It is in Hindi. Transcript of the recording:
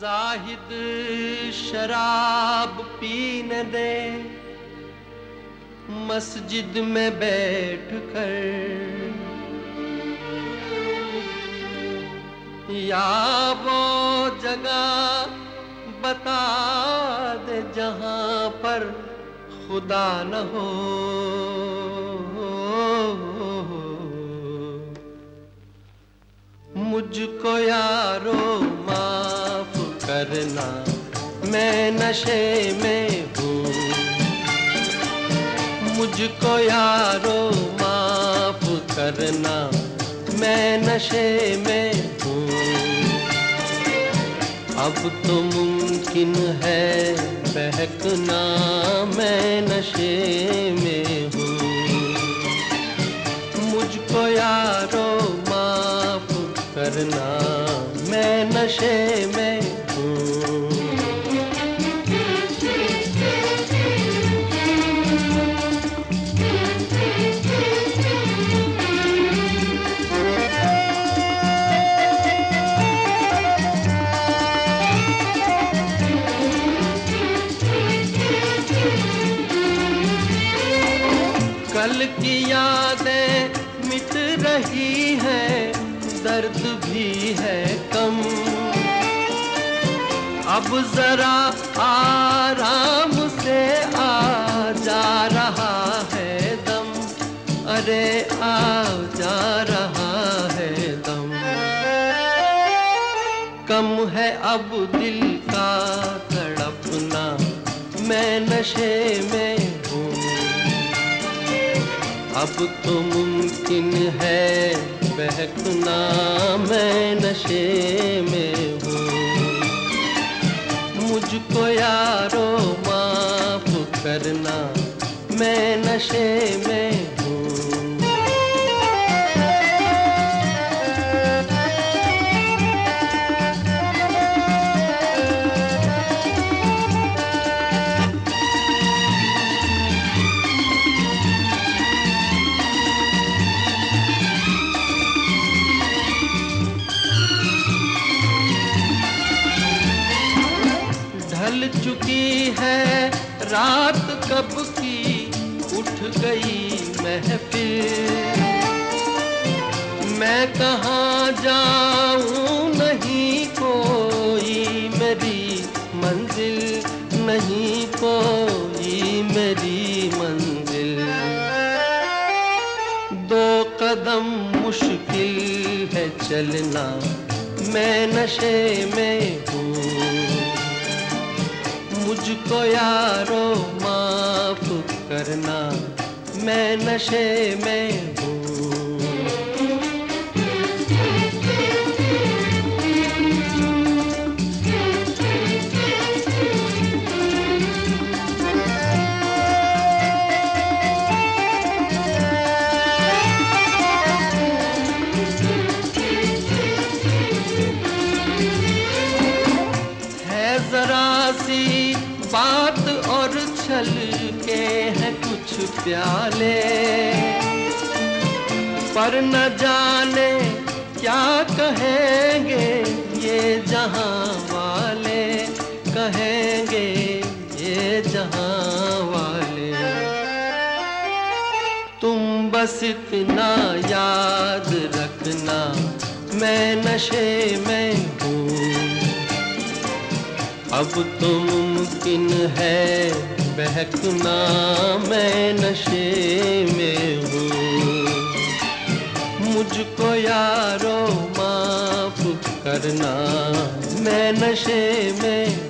जाहिद शराब पीने दे। मस्जिद में बैठ कर। या वो जगह बता दे जहाँ पर खुदा न हो। मुझको यारो करना मैं नशे में हूँ। मुझको यारो माफ़ करना मैं नशे में हूँ। अब तो मुमकिन है बहकना मैं नशे में हूँ। मुझको यारो माफ़ करना मैं नशे में कल की यादें मिट रही हैं दर्द भी है कम। अब जरा आराम से आ जा रहा है दम। अरे आ जा रहा है दम। कम है अब दिल का तड़पना, मैं नशे में हूँ। अब तो मुमकिन है बहकना, मैं नशे में हूँ। मुझको यारो माफ़ करना मैं नशे में ढल चुकी है। रात कब की उठ गई महफिल। मैं कहाँ जाऊँ, नहीं कोई मेरी मंजिल, नहीं कोई मेरी मंजिल। दो कदम मुश्किल है चलना, मैं नशे में हूँ। मुझको यारो माफ़ करना मैं नशे में हूँ। हैं कुछ प्याले। पर न जाने क्या कहेंगे ये जहाँ वाले। कहेंगे ये जहाँ वाले। तुम बस इतना याद रखना, मैं नशे में हूँ। अब तो मुमकिन है बहकना मैं नशे में हूँ। मुझको यारो माफ़ करना मैं नशे में